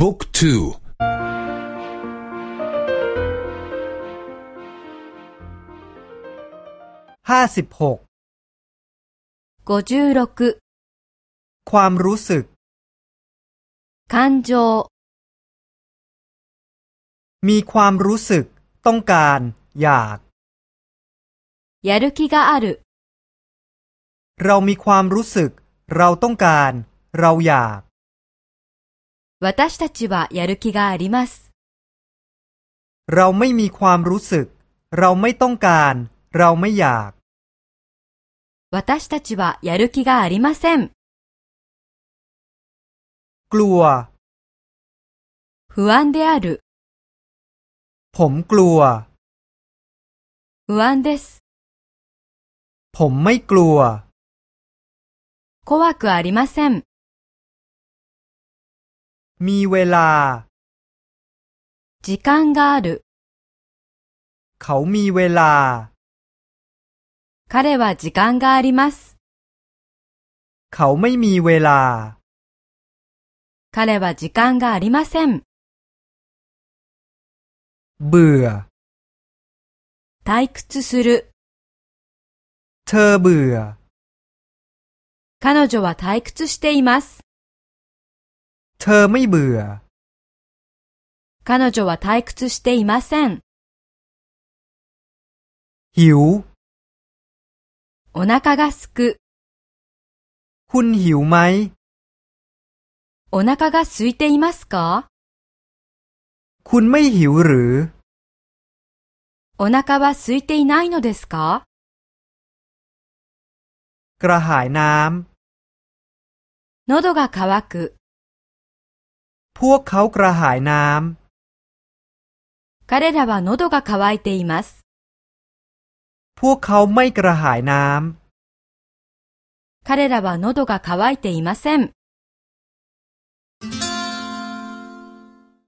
บุ๊กทูห้าสิบหกความรู้สึก感情มีความรู้สึก ต้องการ อยากやる気があるเรามีความรู้สึก เราต้องการ เราอยาก 私たちはやる気がありますเราไม่มีความรู้สึก เราไม่ต้องการ เราไม่อยาก私たちはやる気がありませんกลัว不安であるผมกลัว不安ですผมไม่กลัว怖くありません มีเวลา時間があるเขามีเวลา彼は時間がありますเขาไม่มีเวลา彼は時間がありません。เบื่อ退屈する。เธอเบื่อ彼女は退屈しています。 เธอไม่เบื่อ彼女は退屈していません。หิวお腹がすく。คุณหิวไหมお腹が空いていますかคุณไม่หิวหรือお腹は空いていないのですかกระหายน้ำ喉が渇く พวกเขากระหายน้ำ彼らは喉が渇いていますพวกเขาไม่กระหายน้ำ彼らは喉が渇いていません。